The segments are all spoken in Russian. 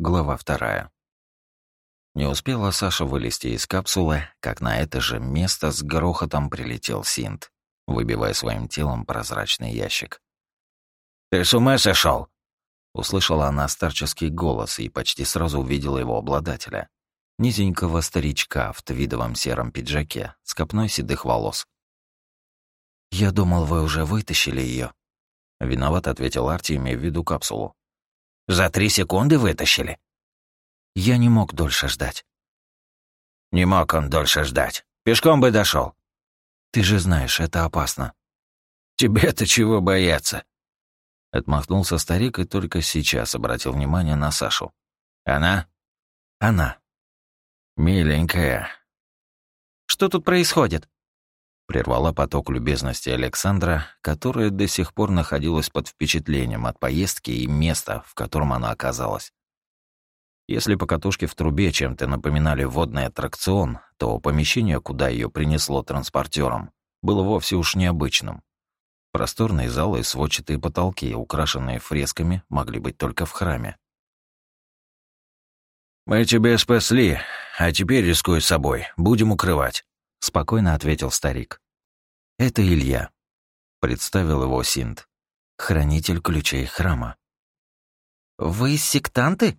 глава вторая. Не успела Саша вылезти из капсулы, как на это же место с грохотом прилетел Синт, выбивая своим телом прозрачный ящик. «Ты с ума сошел? Услышала она старческий голос и почти сразу увидела его обладателя. Низенького старичка в твидовом сером пиджаке с копной седых волос. «Я думал, вы уже вытащили ее. Виноват ответил Арти, имея в виду капсулу. «За три секунды вытащили?» Я не мог дольше ждать. Не мог он дольше ждать. Пешком бы дошел. Ты же знаешь, это опасно. Тебе-то чего бояться? Отмахнулся старик и только сейчас обратил внимание на Сашу. Она? Она. Миленькая. Что тут происходит? Прервала поток любезности Александра, которая до сих пор находилась под впечатлением от поездки и места, в котором она оказалась. Если покатушки в трубе чем-то напоминали водный аттракцион, то помещение, куда ее принесло транспортером, было вовсе уж необычным. Просторные залы и сводчатые потолки, украшенные фресками, могли быть только в храме. «Мы тебя спасли, а теперь, рискуй собой, будем укрывать», — спокойно ответил старик. «Это Илья», — представил его Синт, хранитель ключей храма. «Вы сектанты?»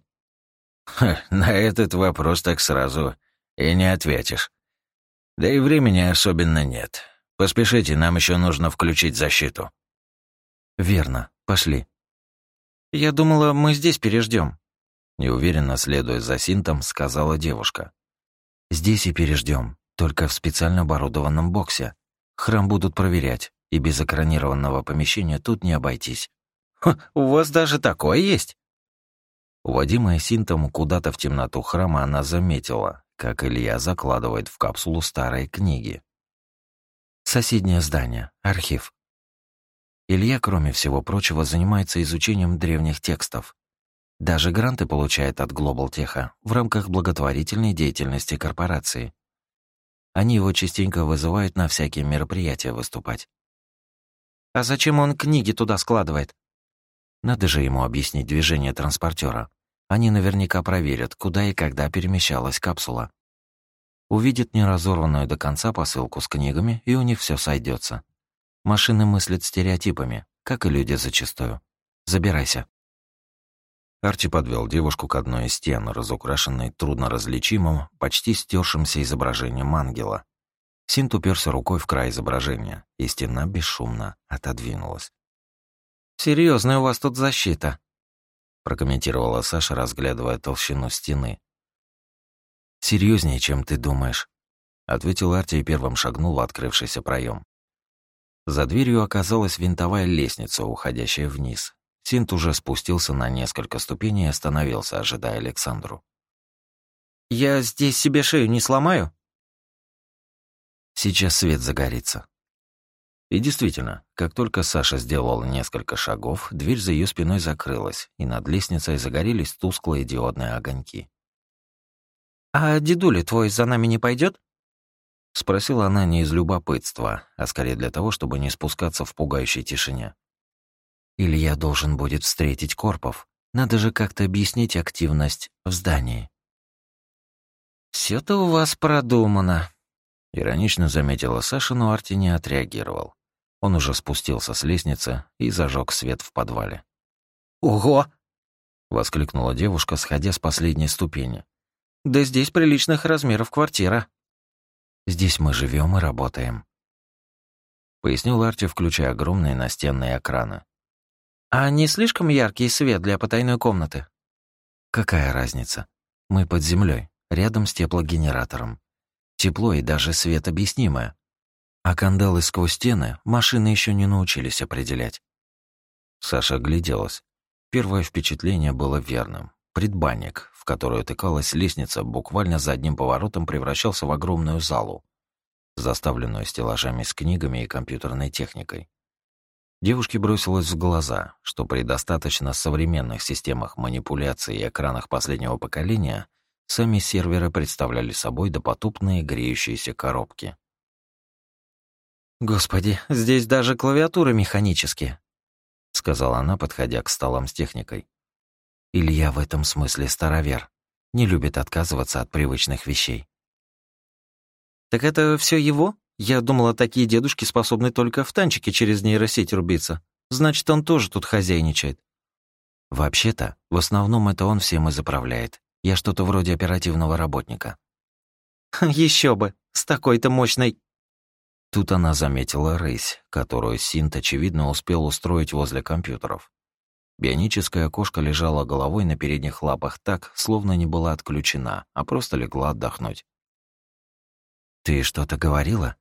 на этот вопрос так сразу и не ответишь. Да и времени особенно нет. Поспешите, нам еще нужно включить защиту. Верно. Пошли. Я думала, мы здесь переждем. Неуверенно следуя за Синтом, сказала девушка. Здесь и переждем, только в специально оборудованном боксе. Храм будут проверять, и без экранированного помещения тут не обойтись. Ха, у вас даже такое есть? Уводимая Синтом куда-то в темноту храма, она заметила, как Илья закладывает в капсулу старые книги. Соседнее здание, архив. Илья, кроме всего прочего, занимается изучением древних текстов. Даже гранты получает от Глобалтеха в рамках благотворительной деятельности корпорации. Они его частенько вызывают на всякие мероприятия выступать. «А зачем он книги туда складывает?» Надо же ему объяснить движение транспортера. Они наверняка проверят, куда и когда перемещалась капсула. Увидят неразорванную до конца посылку с книгами, и у них все сойдется. Машины мыслят стереотипами, как и люди зачастую. Забирайся. Арчи подвел девушку к одной из стен, разукрашенной трудноразличимым, почти стершимся изображением ангела. Синт уперся рукой в край изображения, и стена бесшумно отодвинулась. Серьезная у вас тут защита», — прокомментировала Саша, разглядывая толщину стены. Серьезнее, чем ты думаешь», — ответил Арти и первым шагнул в открывшийся проем. За дверью оказалась винтовая лестница, уходящая вниз. Синт уже спустился на несколько ступеней и остановился, ожидая Александру. «Я здесь себе шею не сломаю?» «Сейчас свет загорится», и действительно, как только Саша сделала несколько шагов, дверь за ее спиной закрылась, и над лестницей загорелись тусклые диодные огоньки. «А дедуля твой за нами не пойдет? Спросила она не из любопытства, а скорее для того, чтобы не спускаться в пугающей тишине. «Илья должен будет встретить Корпов. Надо же как-то объяснить активность в здании». все то у вас продумано», — иронично заметила Саша, но Арти не отреагировал. Он уже спустился с лестницы и зажег свет в подвале. «Ого!» — воскликнула девушка, сходя с последней ступени. «Да здесь приличных размеров квартира». «Здесь мы живем и работаем», — пояснил Арти, включая огромные настенные экраны. «А не слишком яркий свет для потайной комнаты?» «Какая разница? Мы под землей, рядом с теплогенератором. Тепло и даже свет объяснимое. А кандалы сквозь стены машины еще не научились определять. Саша огляделась. Первое впечатление было верным. Предбанник, в который тыкалась лестница, буквально за одним поворотом превращался в огромную залу, заставленную стеллажами с книгами и компьютерной техникой. Девушке бросилось в глаза, что при достаточно современных системах манипуляции и экранах последнего поколения сами серверы представляли собой допотопные греющиеся коробки. «Господи, здесь даже клавиатуры механические», — сказала она, подходя к столам с техникой. Илья в этом смысле старовер. Не любит отказываться от привычных вещей. «Так это все его? Я думала, такие дедушки способны только в танчике через нейросеть рубиться. Значит, он тоже тут хозяйничает». «Вообще-то, в основном это он всем и заправляет. Я что-то вроде оперативного работника». Еще бы, с такой-то мощной...» Тут она заметила рысь, которую Синт, очевидно, успел устроить возле компьютеров. Бионическая кошка лежала головой на передних лапах так, словно не была отключена, а просто легла отдохнуть. «Ты что-то говорила?» —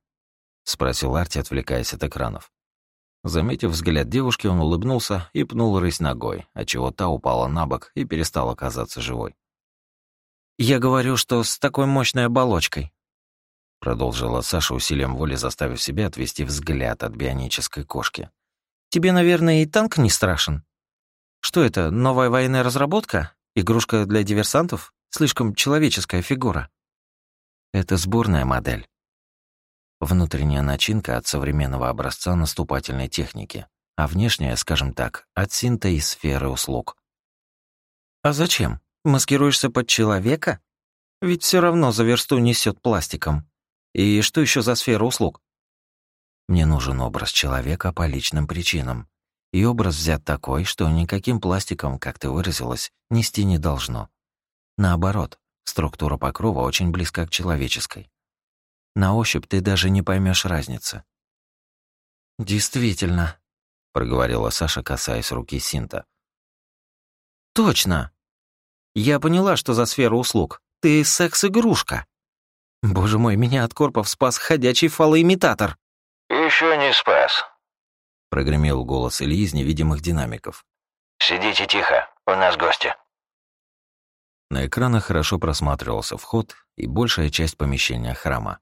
спросил Арти, отвлекаясь от экранов. Заметив взгляд девушки, он улыбнулся и пнул рысь ногой, отчего та упала на бок и перестала казаться живой. «Я говорю, что с такой мощной оболочкой», — продолжила Саша усилием воли, заставив себя отвести взгляд от бионической кошки. «Тебе, наверное, и танк не страшен?» Что это, новая военная разработка? Игрушка для диверсантов? Слишком человеческая фигура. Это сборная модель. Внутренняя начинка от современного образца наступательной техники, а внешняя, скажем так, от синта и сферы услуг. А зачем? Маскируешься под человека? Ведь все равно за версту несет пластиком. И что еще за сфера услуг? Мне нужен образ человека по личным причинам, и образ взят такой, что никаким пластиком, как ты выразилась, нести не должно. Наоборот, структура покрова очень близка к человеческой. На ощупь ты даже не поймешь разницы. «Действительно», — проговорила Саша, касаясь руки Синта. «Точно! Я поняла, что за сфера услуг. Ты секс-игрушка. Боже мой, меня от корпов спас ходячий фалоимитатор». Еще не спас», прогремел голос Ильи из невидимых динамиков. «Сидите тихо, у нас гости». На экранах хорошо просматривался вход и большая часть помещения храма.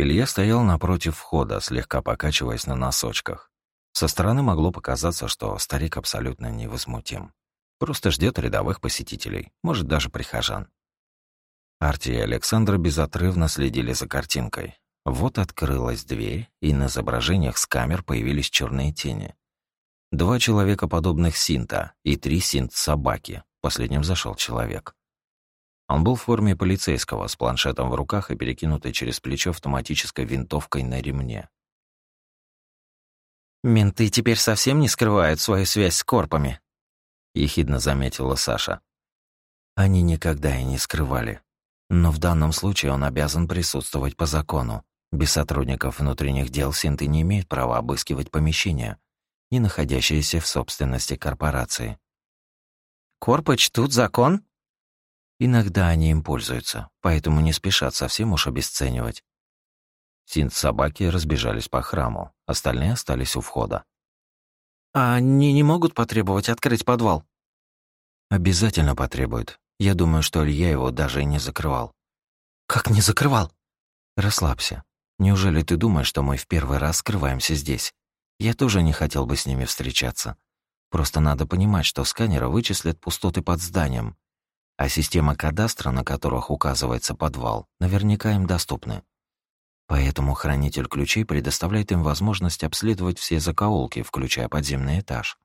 Илья стоял напротив входа, слегка покачиваясь на носочках. Со стороны могло показаться, что старик абсолютно невозмутим. Просто ждет рядовых посетителей, может, даже прихожан. Арти и Александр безотрывно следили за картинкой, вот открылась дверь, и на изображениях с камер появились черные тени. Два человека подобных синта и три синт-собаки. Последним зашел человек. Он был в форме полицейского, с планшетом в руках и перекинутой через плечо автоматической винтовкой на ремне. «Менты теперь совсем не скрывают свою связь с корпами», — ехидно заметила Саша. Они никогда и не скрывали. Но в данном случае он обязан присутствовать по закону. Без сотрудников внутренних дел Синты не имеют права обыскивать помещения, не находящиеся в собственности корпорации. «Корпы чтут закон?» Иногда они им пользуются, поэтому не спешат совсем уж обесценивать. Синт-собаки разбежались по храму, остальные остались у входа. «А они не могут потребовать открыть подвал?» «Обязательно потребуют. Я думаю, что Илья его даже и не закрывал». «Как не закрывал?» «Расслабься. Неужели ты думаешь, что мы в первый раз скрываемся здесь? Я тоже не хотел бы с ними встречаться. Просто надо понимать, что сканеры вычислят пустоты под зданием, а система кадастра, на которых указывается подвал, наверняка им доступны. Поэтому хранитель ключей предоставляет им возможность обследовать все закоулки, включая подземный этаж.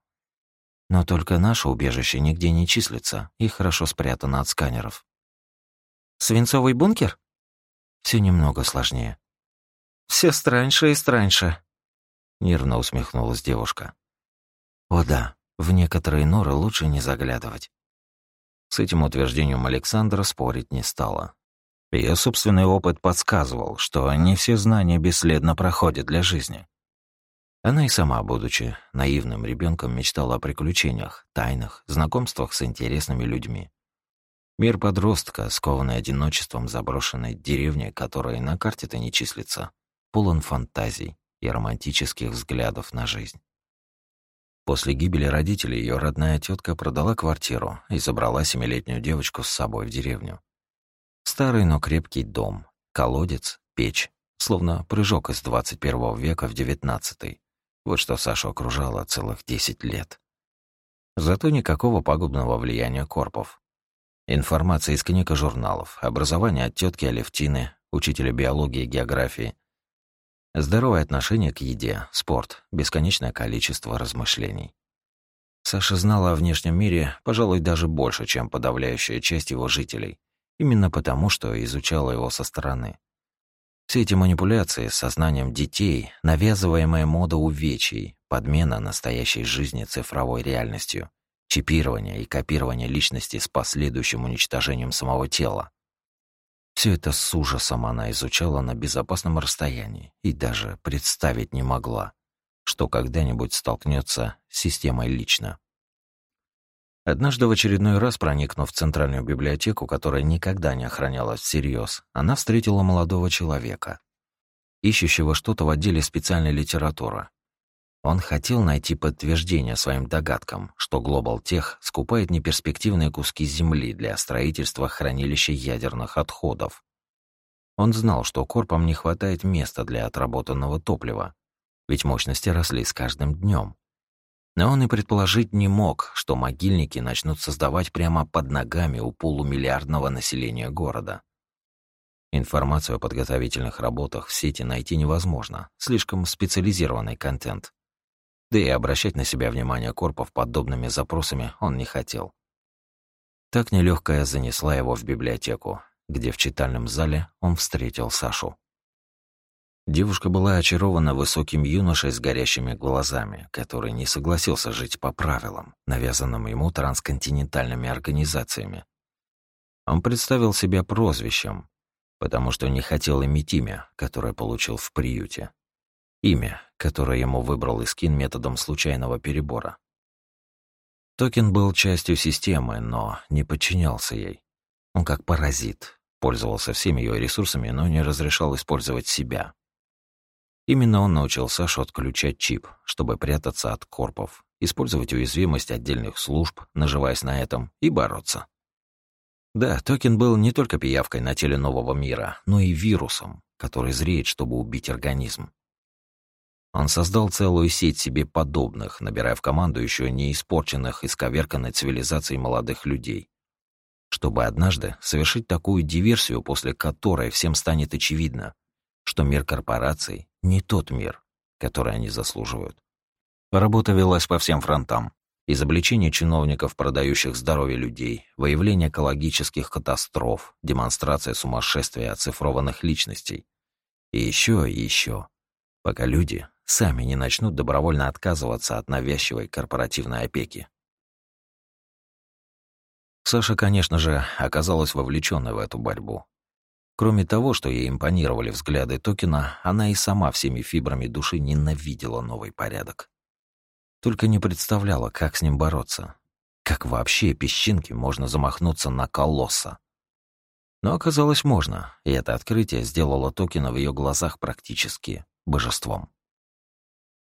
Но только наше убежище нигде не числится и хорошо спрятано от сканеров. «Свинцовый бункер?» Все немного сложнее. Все страньше и страньше», — нервно усмехнулась девушка. «О да, в некоторые норы лучше не заглядывать». С этим утверждением Александра спорить не стала. Ее собственный опыт подсказывал, что не все знания бесследно проходят для жизни. Она и сама, будучи наивным ребенком, мечтала о приключениях, тайнах, знакомствах с интересными людьми. Мир подростка, скованный одиночеством заброшенной деревни, которая на карте-то не числится, полон фантазий и романтических взглядов на жизнь. После гибели родителей ее родная тетка продала квартиру и забрала семилетнюю девочку с собой в деревню. Старый, но крепкий дом, колодец, печь, словно прыжок из 21 века в 19 Вот что Сашу окружало целых 10 лет. Зато никакого пагубного влияния корпов. Информация из книг и журналов, образование от тетки Алевтины, учителя биологии и географии, Здоровое отношение к еде, спорт, бесконечное количество размышлений. Саша знала о внешнем мире, пожалуй, даже больше, чем подавляющая часть его жителей. Именно потому, что изучала его со стороны. Все эти манипуляции с сознанием детей, навязываемая мода увечий, подмена настоящей жизни цифровой реальностью, чипирование и копирование личности с последующим уничтожением самого тела. Все это с ужасом она изучала на безопасном расстоянии и даже представить не могла, что когда-нибудь столкнется с системой лично. Однажды в очередной раз, проникнув в центральную библиотеку, которая никогда не охранялась всерьез, она встретила молодого человека, ищущего что-то в отделе специальной литературы. Он хотел найти подтверждение своим догадкам, что Global Tech скупает неперспективные куски земли для строительства хранилища ядерных отходов. Он знал, что корпам не хватает места для отработанного топлива, ведь мощности росли с каждым днем. Но он и предположить не мог, что могильники начнут создавать прямо под ногами у полумиллиардного населения города. Информацию о подготовительных работах в сети найти невозможно, слишком специализированный контент. Да и обращать на себя внимание корпов подобными запросами он не хотел. Так нелегкая занесла его в библиотеку, где в читальном зале он встретил Сашу. Девушка была очарована высоким юношей с горящими глазами, который не согласился жить по правилам, навязанным ему трансконтинентальными организациями. Он представил себя прозвищем, потому что не хотел иметь имя, которое получил в приюте. Имя, которое ему выбрал Искин методом случайного перебора. Токен был частью системы, но не подчинялся ей. Он как паразит, пользовался всеми ее ресурсами, но не разрешал использовать себя. Именно он научил Сашу отключать чип, чтобы прятаться от корпов, использовать уязвимость отдельных служб, наживаясь на этом, и бороться. Да, токен был не только пиявкой на теле нового мира, но и вирусом, который зреет, чтобы убить организм. Он создал целую сеть себе подобных, набирая в команду еще не испорченных и сковерканной цивилизацией молодых людей, чтобы однажды совершить такую диверсию, после которой всем станет очевидно, что мир корпораций не тот мир, который они заслуживают. Работа велась по всем фронтам. Изобличение чиновников, продающих здоровье людей, выявление экологических катастроф, демонстрация сумасшествия оцифрованных личностей. И еще и еще, пока люди сами не начнут добровольно отказываться от навязчивой корпоративной опеки. Саша, конечно же, оказалась вовлеченной в эту борьбу. Кроме того, что ей импонировали взгляды Токина, она и сама всеми фибрами души ненавидела новый порядок. Только не представляла, как с ним бороться. Как вообще песчинки можно замахнуться на колосса. Но оказалось можно, и это открытие сделало Токина в ее глазах практически божеством.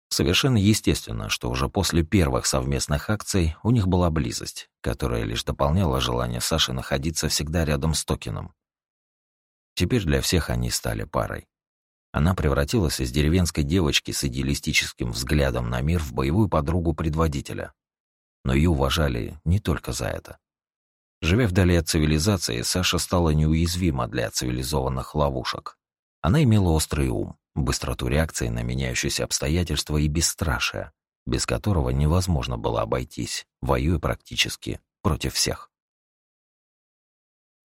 Совершенно естественно, что уже после первых совместных акций у них была близость, которая лишь дополняла желание Саши находиться всегда рядом с Токином. Теперь для всех они стали парой. Она превратилась из деревенской девочки с идеалистическим взглядом на мир в боевую подругу предводителя. Но ее уважали не только за это. Живя вдали от цивилизации, Саша стала неуязвима для цивилизованных ловушек. Она имела острый ум, быстроту реакции на меняющиеся обстоятельства и бесстрашие, без которого невозможно было обойтись, воюя практически против всех.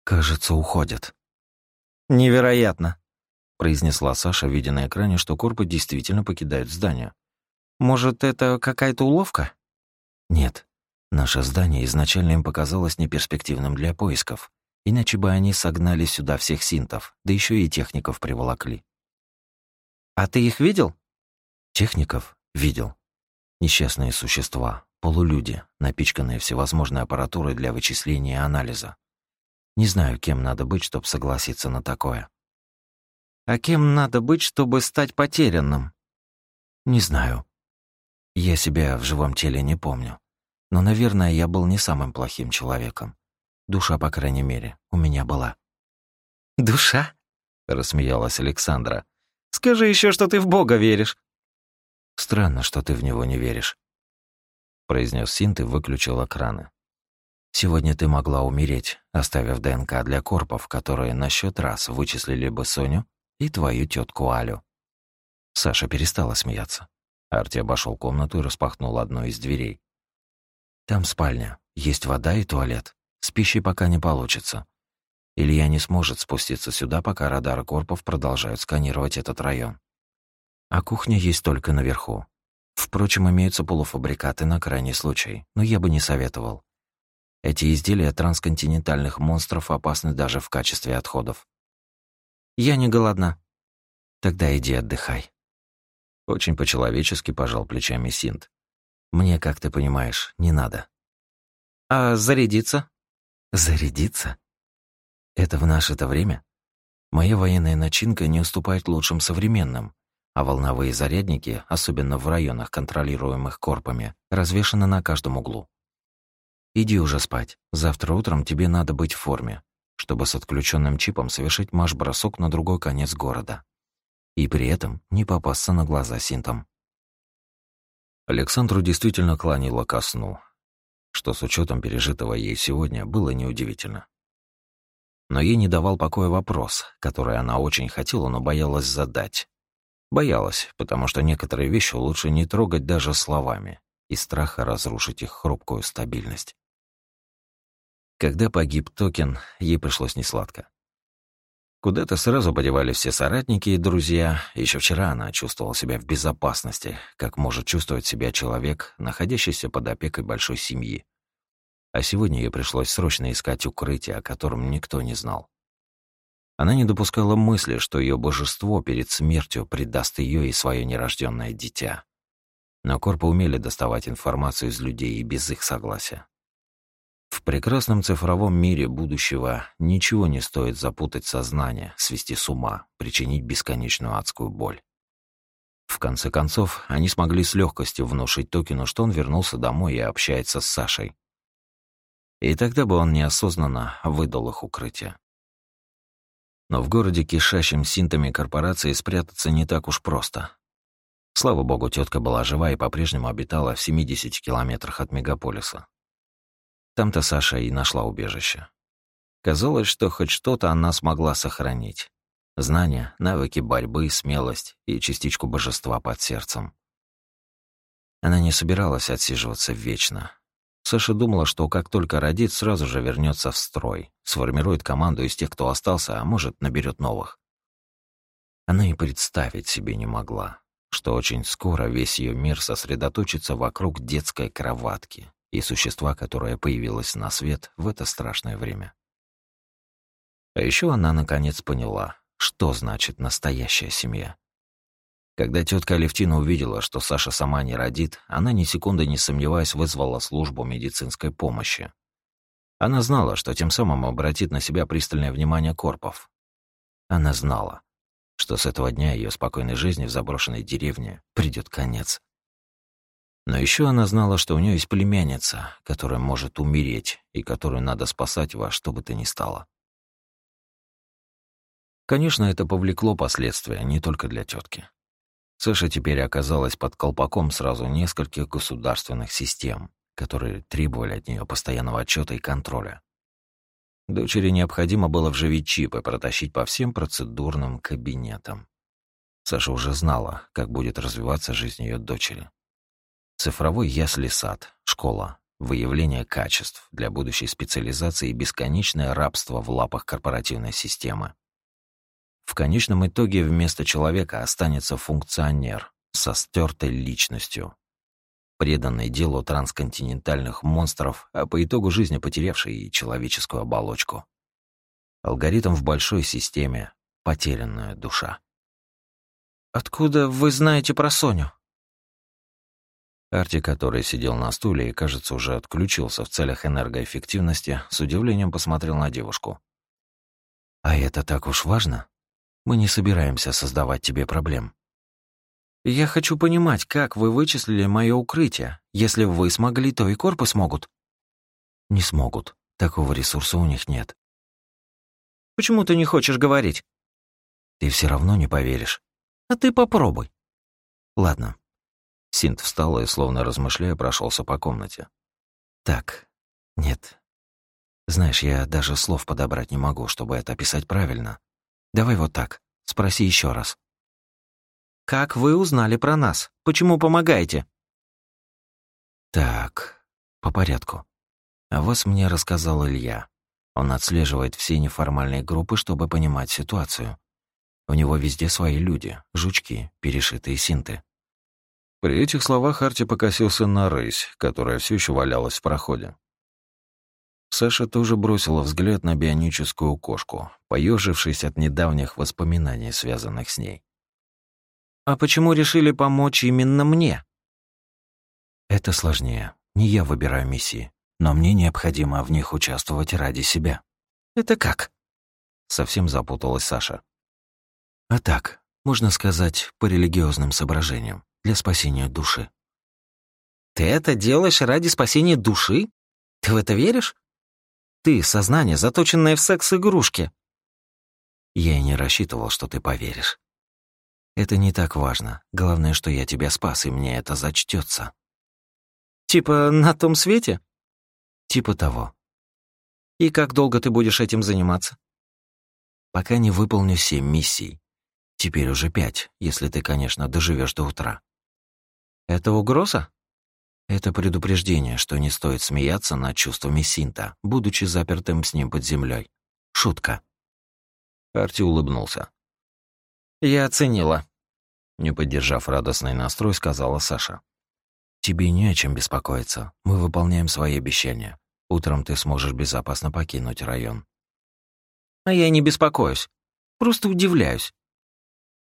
«Кажется, уходят», «Невероятно», — произнесла Саша, видя на экране, что корпы действительно покидают здание. «Может, это какая-то уловка?» «Нет. Наше здание изначально им показалось неперспективным для поисков. Иначе бы они согнали сюда всех синтов, да еще и техников приволокли». «А ты их видел?» «Техников? Видел. Несчастные существа, полулюди, напичканные всевозможной аппаратурой для вычисления и анализа. Не знаю, кем надо быть, чтобы согласиться на такое. А кем надо быть, чтобы стать потерянным? Не знаю. Я себя в живом теле не помню. Но, наверное, я был не самым плохим человеком. Душа, по крайней мере, у меня была. «Душа?» — рассмеялась Александра. «Скажи еще, что ты в Бога веришь». «Странно, что ты в него не веришь», — произнес Синт и выключил экраны. Сегодня ты могла умереть, оставив ДНК для корпов, которые на счет раз вычислили бы Соню и твою тетку Алю. Саша перестала смеяться. Арти обошел комнату и распахнул одну из дверей. Там спальня, есть вода и туалет. С пищей пока не получится. Илья не сможет спуститься сюда, пока радары корпов продолжают сканировать этот район. А кухня есть только наверху. Впрочем, имеются полуфабрикаты на крайний случай, но я бы не советовал. Эти изделия трансконтинентальных монстров опасны даже в качестве отходов. Я не голодна. Тогда иди отдыхай. Очень по-человечески пожал плечами Синт. Мне, как ты понимаешь, не надо. А зарядиться? Зарядиться? Это в наше-то время? Моя военная начинка не уступает лучшим современным, а волновые зарядники, особенно в районах, контролируемых корпами, развешаны на каждом углу. Иди уже спать. Завтра утром тебе надо быть в форме, чтобы с отключенным чипом совершить марш-бросок на другой конец города. И при этом не попасться на глаза синтом. Александру действительно кланяло ко сну, что с учетом пережитого ей сегодня было неудивительно. Но ей не давал покоя вопрос, который она очень хотела, но боялась задать. Боялась, потому что некоторые вещи лучше не трогать даже словами, из страха разрушить их хрупкую стабильность. Когда погиб Токен, ей пришлось несладко. Куда-то сразу подевались все соратники и друзья. Еще вчера она чувствовала себя в безопасности, как может чувствовать себя человек, находящийся под опекой большой семьи. А сегодня ей пришлось срочно искать укрытие, о котором никто не знал. Она не допускала мысли, что ее божество перед смертью предаст ее и свое нерожденное дитя. Но корпы умели доставать информацию из людей и без их согласия. В прекрасном цифровом мире будущего ничего не стоит запутать сознание, свести с ума, причинить бесконечную адскую боль. В конце концов, они смогли с легкостью внушить Токину, что он вернулся домой и общается с Сашей. И тогда бы он неосознанно выдал их укрытие. Но в городе, кишащем синтами корпорации, спрятаться не так уж просто. Слава богу, тетка была жива и по-прежнему обитала в 70 километрах от мегаполиса. Там-то Саша и нашла убежище. Казалось, что хоть что-то она смогла сохранить. Знания, навыки борьбы, смелость и частичку божества под сердцем. Она не собиралась отсиживаться вечно, Саша думала, что как только родит, сразу же вернется в строй, сформирует команду из тех, кто остался, а может, наберет новых. Она и представить себе не могла, что очень скоро весь ее мир сосредоточится вокруг детской кроватки и существа, которое появилось на свет в это страшное время. А еще она наконец поняла, что значит настоящая семья. Когда тетка Алевтина увидела, что Саша сама не родит, она ни секунды не сомневаясь вызвала службу медицинской помощи. Она знала, что тем самым обратит на себя пристальное внимание корпов. Она знала, что с этого дня ее спокойной жизни в заброшенной деревне придет конец. Но еще она знала, что у нее есть племянница, которая может умереть и которую надо спасать во что бы то ни стало. Конечно, это повлекло последствия не только для тетки. Саша теперь оказалась под колпаком сразу нескольких государственных систем, которые требовали от нее постоянного отчета и контроля. Дочери необходимо было вживить чип и протащить по всем процедурным кабинетам. Саша уже знала, как будет развиваться жизнь ее дочери. Цифровой ясли-сад, школа, выявление качеств для будущей специализации и бесконечное рабство в лапах корпоративной системы. В конечном итоге вместо человека останется функционер со стертой личностью, преданный делу трансконтинентальных монстров, а по итогу жизни потерявший и человеческую оболочку. Алгоритм в большой системе — потерянная душа. «Откуда вы знаете про Соню?» Арти, который сидел на стуле и, кажется, уже отключился в целях энергоэффективности, с удивлением посмотрел на девушку. «А это так уж важно?» Мы не собираемся создавать тебе проблем. Я хочу понимать, как вы вычислили мое укрытие. Если вы смогли, то и корпы смогут. Не смогут. Такого ресурса у них нет. Почему ты не хочешь говорить? Ты все равно не поверишь. А ты попробуй. Ладно. Синт встал и, словно размышляя, прошелся по комнате. Так, нет. Знаешь, я даже слов подобрать не могу, чтобы это описать правильно. Давай вот так. Спроси еще раз. Как вы узнали про нас? Почему помогаете? Так. По порядку. А вас мне рассказал Илья. Он отслеживает все неформальные группы, чтобы понимать ситуацию. У него везде свои люди, жучки, перешитые синты. При этих словах Арти покосился на рысь, которая все еще валялась в проходе. Саша тоже бросила взгляд на бионическую кошку, поежившись от недавних воспоминаний, связанных с ней. «А почему решили помочь именно мне?» «Это сложнее. Не я выбираю миссии, но мне необходимо в них участвовать ради себя». «Это как?» Совсем запуталась Саша. «А так, можно сказать, по религиозным соображениям для спасения души. Ты это делаешь ради спасения души? Ты в это веришь? Ты — сознание, заточенное в секс-игрушки. Я и не рассчитывал, что ты поверишь. Это не так важно. Главное, что я тебя спас, и мне это зачтется. Типа на том свете? Типа того. И как долго ты будешь этим заниматься? Пока не выполню семь миссий. Теперь уже пять, если ты, конечно, доживешь до утра. Это угроза? Это предупреждение, что не стоит смеяться над чувствами Синта, будучи запертым с ним под землей. Шутка. Арти улыбнулся. Я оценила. Не поддержав радостный настрой, сказала Саша. Тебе не о чем беспокоиться. Мы выполняем свои обещания. Утром ты сможешь безопасно покинуть район. А я не беспокоюсь. Просто удивляюсь.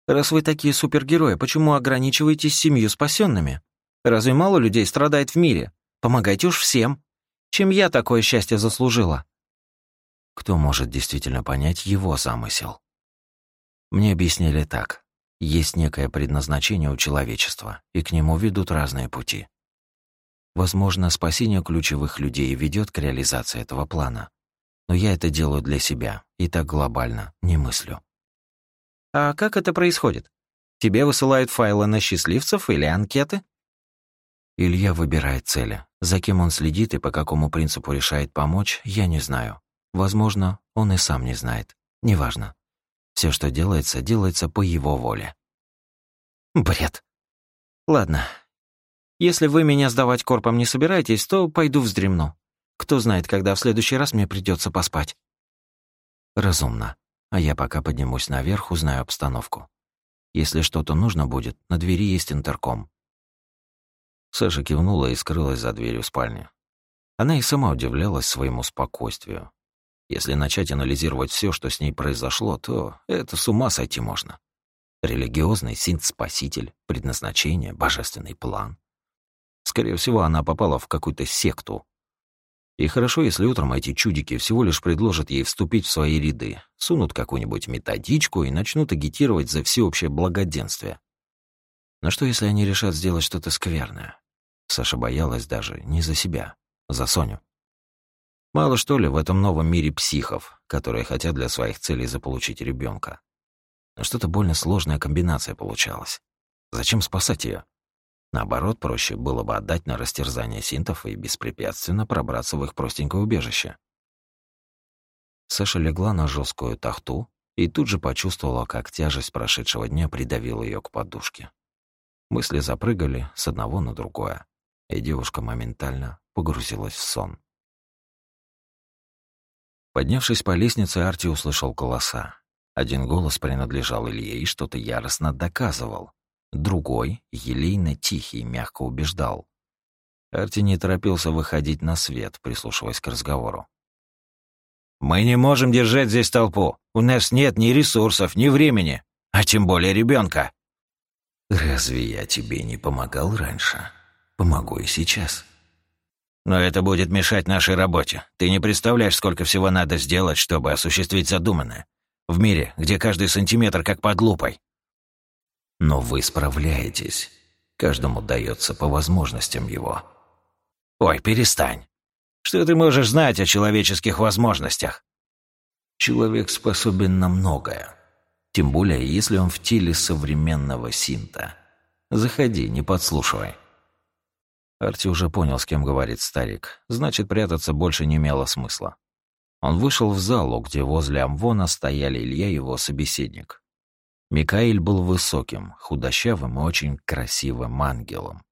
Раз вы такие супергерои, почему ограничиваетесь семью спасенными? Разве мало людей страдает в мире? Помогайте уж всем. Чем я такое счастье заслужила? Кто может действительно понять его замысел? Мне объяснили так. Есть некое предназначение у человечества, и к нему ведут разные пути. Возможно, спасение ключевых людей ведет к реализации этого плана. Но я это делаю для себя, и так глобально не мыслю. А как это происходит? Тебе высылают файлы на счастливцев или анкеты? Илья выбирает цели. За кем он следит и по какому принципу решает помочь, я не знаю. Возможно, он и сам не знает. Неважно. Все, что делается, делается по его воле. Бред. Ладно. Если вы меня сдавать корпом не собираетесь, то пойду вздремну. Кто знает, когда в следующий раз мне придется поспать. Разумно. А я пока поднимусь наверх, узнаю обстановку. Если что-то нужно будет, на двери есть интерком. Саша кивнула и скрылась за дверью спальни. Она и сама удивлялась своему спокойствию. Если начать анализировать все, что с ней произошло, то это с ума сойти можно. Религиозный синт-спаситель, предназначение, божественный план. Скорее всего, она попала в какую-то секту, и хорошо, если утром эти чудики всего лишь предложат ей вступить в свои ряды, сунут какую-нибудь методичку и начнут агитировать за всеобщее благоденствие. Но что, если они решат сделать что-то скверное? Саша боялась даже не за себя, за Соню. Мало что ли в этом новом мире психов, которые хотят для своих целей заполучить ребенка. Что-то больно сложная комбинация получалась. Зачем спасать ее? Наоборот, проще было бы отдать на растерзание синтов и беспрепятственно пробраться в их простенькое убежище. Саша легла на жесткую тахту и тут же почувствовала, как тяжесть прошедшего дня придавила ее к подушке. Мысли запрыгали с одного на другое, и девушка моментально погрузилась в сон. Поднявшись по лестнице, Арти услышал голоса. Один голос принадлежал Илье и что-то яростно доказывал. Другой, елейно тихий, мягко убеждал. Арти не торопился выходить на свет, прислушиваясь к разговору. «Мы не можем держать здесь толпу. У нас нет ни ресурсов, ни времени, а тем более ребенка. «Разве я тебе не помогал раньше? Помогу и сейчас». «Но это будет мешать нашей работе. Ты не представляешь, сколько всего надо сделать, чтобы осуществить задуманное. В мире, где каждый сантиметр как под лупой. Но вы справляетесь. Каждому дается по возможностям его. Ой, перестань. Что ты можешь знать о человеческих возможностях? Человек способен на многое. Тем более, если он в теле современного синта. Заходи, не подслушивай. Арти уже понял, с кем говорит старик. Значит, прятаться больше не имело смысла. Он вышел в залу, где возле Амвона стояли Илья и его собеседник. Микаэль был высоким, худощавым и очень красивым ангелом.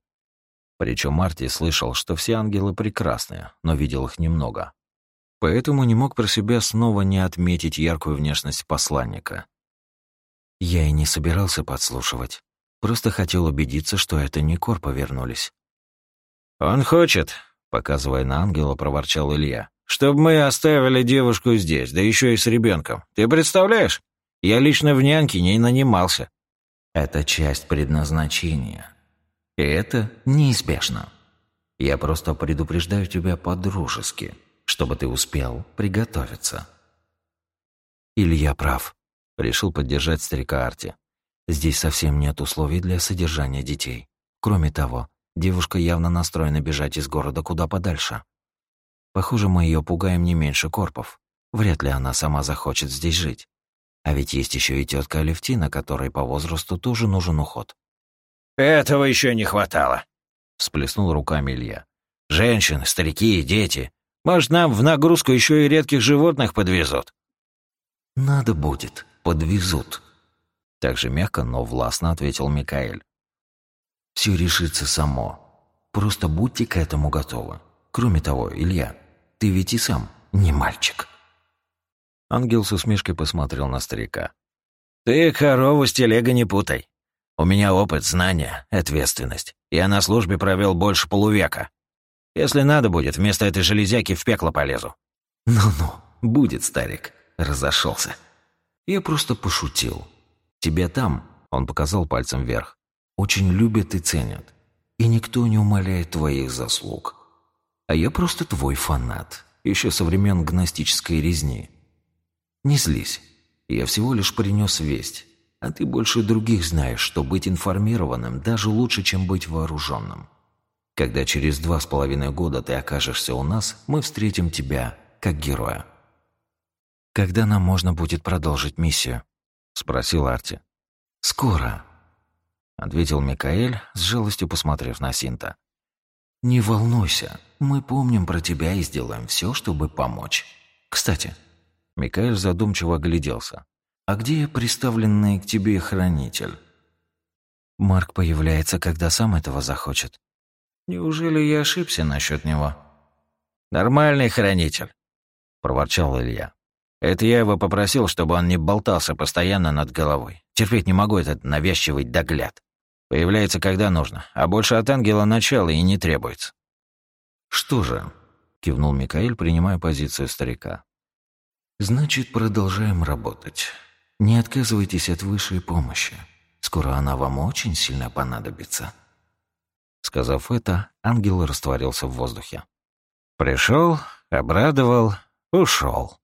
Причем Марти слышал, что все ангелы прекрасные, но видел их немного. Поэтому не мог про себя снова не отметить яркую внешность посланника. Я и не собирался подслушивать. Просто хотел убедиться, что это не Кор повернулись. «Он хочет», — показывая на ангела, проворчал Илья, «чтобы мы оставили девушку здесь, да еще и с ребенком. Ты представляешь? Я лично в няньке не нанимался». Это часть предназначения. И это неизбежно. Я просто предупреждаю тебя по-дружески, чтобы ты успел приготовиться. Илья прав. Решил поддержать старика Арти. Здесь совсем нет условий для содержания детей. Кроме того, девушка явно настроена бежать из города куда подальше. Похоже, мы ее пугаем не меньше корпов. Вряд ли она сама захочет здесь жить. А ведь есть еще и тетка Алевтина, которой по возрасту тоже нужен уход. «Этого еще не хватало», — всплеснул руками Илья. «Женщины, старики, дети. Может, нам в нагрузку еще и редких животных подвезут?» «Надо будет, подвезут», — так же мягко, но властно ответил Микаэль. «Все решится само. Просто будьте к этому готовы. Кроме того, Илья, ты ведь и сам не мальчик». Ангел с усмешкой посмотрел на старика. «Ты корову с телега не путай. У меня опыт, знания, ответственность. Я на службе провел больше полувека. Если надо будет, вместо этой железяки в пекло полезу». «Ну-ну, будет, старик», — разошелся. «Я просто пошутил. Тебя там, — он показал пальцем вверх, — очень любят и ценят. И никто не умаляет твоих заслуг. А я просто твой фанат, еще со времен гностической резни. «Не злись. Я всего лишь принес весть. А ты больше других знаешь, что быть информированным даже лучше, чем быть вооруженным. Когда через два с половиной года ты окажешься у нас, мы встретим тебя как героя». «Когда нам можно будет продолжить миссию?» — спросил Арти. «Скоро», — ответил Микаэль, с жалостью посмотрев на Синта. «Не волнуйся, мы помним про тебя и сделаем все, чтобы помочь. Кстати, Микаэль задумчиво огляделся. «А где приставленный к тебе хранитель?» «Марк появляется, когда сам этого захочет». «Неужели я ошибся насчет него?» «Нормальный хранитель», — проворчал Илья. «Это я его попросил, чтобы он не болтался постоянно над головой. Терпеть не могу этот навязчивый догляд. Появляется, когда нужно, а больше от ангела начала и не требуется». «Что же?» — кивнул Микаэль, принимая позицию старика. Значит, продолжаем работать. Не отказывайтесь от высшей помощи. Скоро она вам очень сильно понадобится. Сказав это, ангел растворился в воздухе. Пришел, обрадовал, ушел.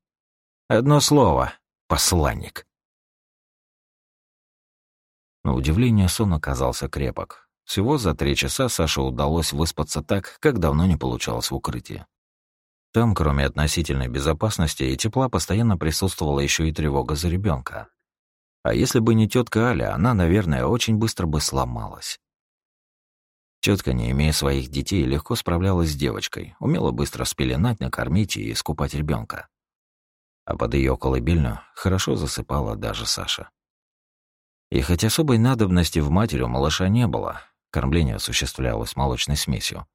Одно слово — посланник. На удивление сон оказался крепок. Всего за три часа Саше удалось выспаться так, как давно не получалось в укрытии. Там, кроме относительной безопасности и тепла, постоянно присутствовала еще и тревога за ребенка. А если бы не тетка Аля, она, наверное, очень быстро бы сломалась. Тетка, не имея своих детей, легко справлялась с девочкой, умела быстро спеленать, накормить и искупать ребенка. А под ее колыбельную хорошо засыпала даже Саша. И хоть особой надобности в матери у малыша не было, кормление осуществлялось молочной смесью,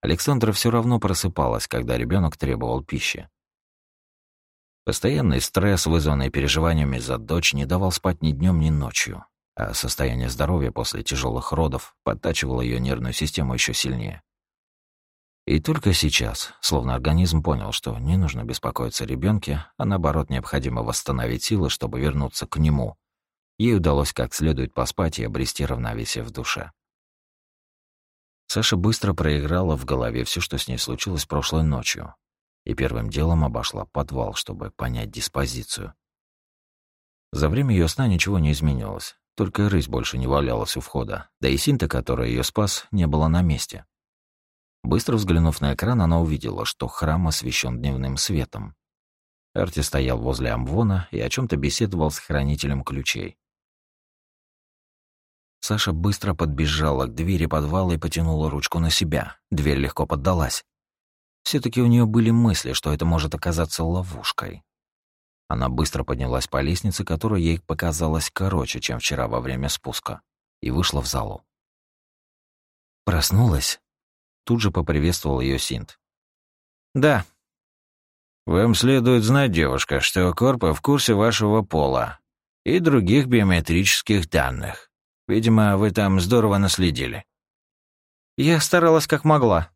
Александра все равно просыпалась, когда ребенок требовал пищи. Постоянный стресс, вызванный переживаниями за дочь, не давал спать ни днем, ни ночью, а состояние здоровья после тяжелых родов подтачивало ее нервную систему еще сильнее. И только сейчас, словно организм понял, что не нужно беспокоиться о ребенке, а наоборот необходимо восстановить силы, чтобы вернуться к нему, ей удалось как следует поспать и обрести равновесие в душе. Саша быстро проиграла в голове все, что с ней случилось прошлой ночью, и первым делом обошла подвал, чтобы понять диспозицию. За время ее сна ничего не изменилось, только рысь больше не валялась у входа, да и Синта, которая ее спас, не было на месте. Быстро взглянув на экран, она увидела, что храм освещен дневным светом. Арти стоял возле Амвона и о чем то беседовал с хранителем ключей. Саша быстро подбежала к двери подвала и потянула ручку на себя. Дверь легко поддалась. все таки у нее были мысли, что это может оказаться ловушкой. Она быстро поднялась по лестнице, которая ей показалась короче, чем вчера во время спуска, и вышла в залу. «Проснулась?» Тут же поприветствовал ее Синт. «Да». «Вам следует знать, девушка, что Корпа в курсе вашего пола и других биометрических данных. Видимо, вы там здорово наследили». «Я старалась как могла».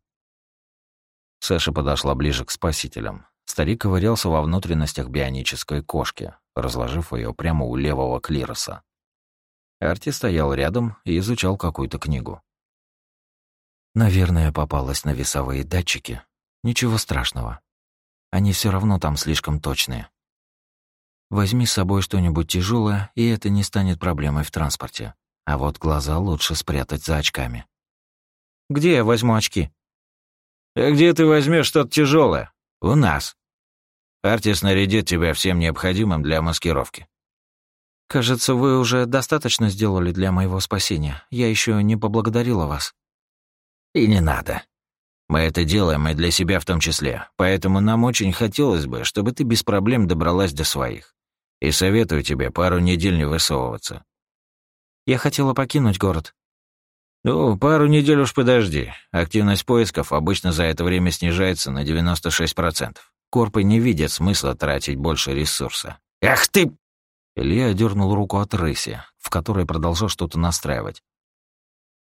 Саша подошла ближе к спасителям. Старик ковырялся во внутренностях бионической кошки, разложив ее прямо у левого клироса. Арти стоял рядом и изучал какую-то книгу. Наверное, попалась на весовые датчики. Ничего страшного. Они все равно там слишком точные. Возьми с собой что-нибудь тяжелое, и это не станет проблемой в транспорте. А вот глаза лучше спрятать за очками. Где я возьму очки? А где ты возьмешь что-то тяжелое? У нас. Арти снарядит тебя всем необходимым для маскировки. Кажется, вы уже достаточно сделали для моего спасения. Я еще не поблагодарила вас. И не надо. Мы это делаем и для себя в том числе, поэтому нам очень хотелось бы, чтобы ты без проблем добралась до своих. И советую тебе пару недель не высовываться. Я хотела покинуть город. Ну, пару недель уж подожди. Активность поисков обычно за это время снижается на 96%. Корпы не видят смысла тратить больше ресурса. Ах ты! Илья дернул руку от рыси, в которой продолжал что-то настраивать.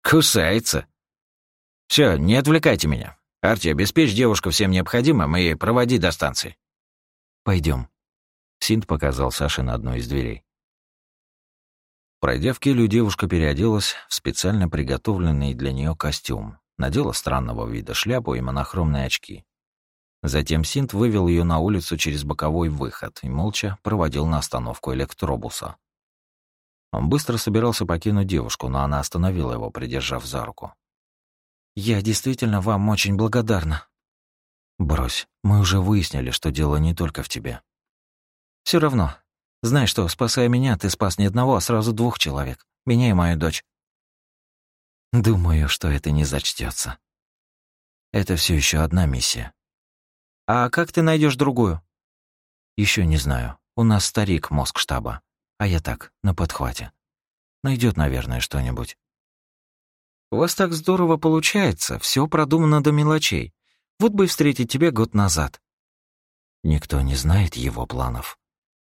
Кусается. Все, не отвлекайте меня. Арти, обеспечь девушку всем необходимым и проводи до станции. Пойдем. Синт показал Саше на одной из дверей. Пройдя в келью, девушка переоделась в специально приготовленный для нее костюм, надела странного вида шляпу и монохромные очки. Затем Синт вывел ее на улицу через боковой выход и молча проводил на остановку электробуса. Он быстро собирался покинуть девушку, но она остановила его, придержав за руку. «Я действительно вам очень благодарна». «Брось, мы уже выяснили, что дело не только в тебе». Все равно. Знай, что, спасая меня, ты спас не одного, а сразу двух человек. Меня и мою дочь». «Думаю, что это не зачтется. Это все еще одна миссия. А как ты найдешь другую? Еще не знаю. У нас старик мозг штаба, а я так, на подхвате. Найдет, наверное, что-нибудь. У вас так здорово получается, все продумано до мелочей. Вот бы встретить тебя год назад. Никто не знает его планов.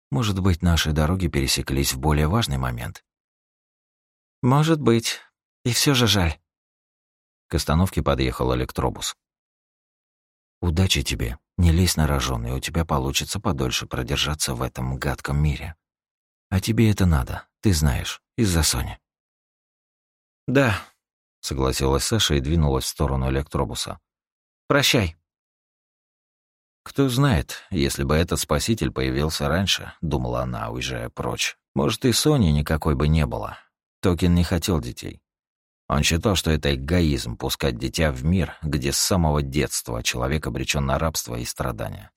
Может быть, наши дороги пересеклись в более важный момент. Может быть. И все же жаль. К остановке подъехал электробус. Удачи тебе. Не лезь на рожон, и у тебя получится подольше продержаться в этом гадком мире. А тебе это надо, ты знаешь, из-за Сони. Да, согласилась Саша и двинулась в сторону электробуса. Прощай. Кто знает, если бы этот спаситель появился раньше, думала она, уезжая прочь, может, и Сони никакой бы не было. Токин не хотел детей. Он считал, что это эгоизм пускать дитя в мир, где с самого детства человек обречен на рабство и страдания.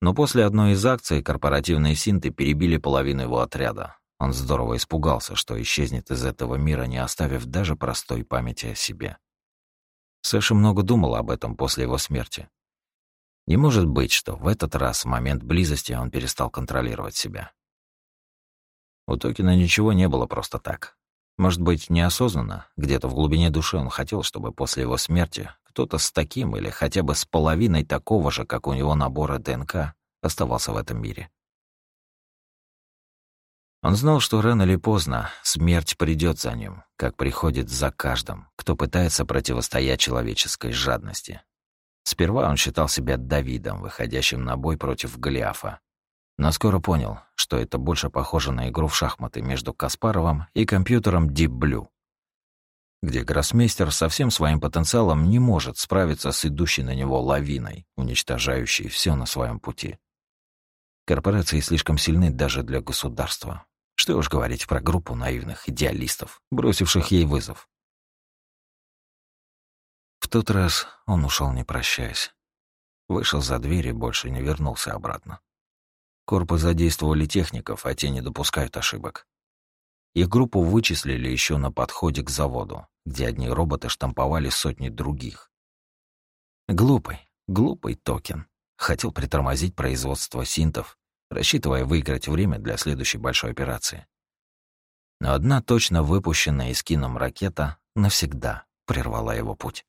Но после одной из акций корпоративные синты перебили половину его отряда. Он здорово испугался, что исчезнет из этого мира, не оставив даже простой памяти о себе. Сэша много думала об этом после его смерти. Не может быть, что в этот раз, в момент близости, он перестал контролировать себя. У Токина ничего не было просто так. Может быть, неосознанно, где-то в глубине души он хотел, чтобы после его смерти кто-то с таким или хотя бы с половиной такого же, как у него набора ДНК, оставался в этом мире. Он знал, что рано или поздно смерть придет за ним, как приходит за каждым, кто пытается противостоять человеческой жадности. Сперва он считал себя Давидом, выходящим на бой против Голиафа, но скоро понял, что это больше похоже на игру в шахматы между Каспаровым и компьютером Deep Blue, где гроссмейстер со всем своим потенциалом не может справиться с идущей на него лавиной, уничтожающей все на своем пути. Корпорации слишком сильны даже для государства. Что уж говорить про группу наивных идеалистов, бросивших ей вызов. В тот раз он ушел не прощаясь. Вышел за дверь и больше не вернулся обратно. Корпы задействовали техников, а те не допускают ошибок. Их группу вычислили еще на подходе к заводу, где одни роботы штамповали сотни других. Глупый, глупый токен. Хотел притормозить производство синтов, рассчитывая выиграть время для следующей большой операции. Но одна точно выпущенная из кином ракета навсегда прервала его путь.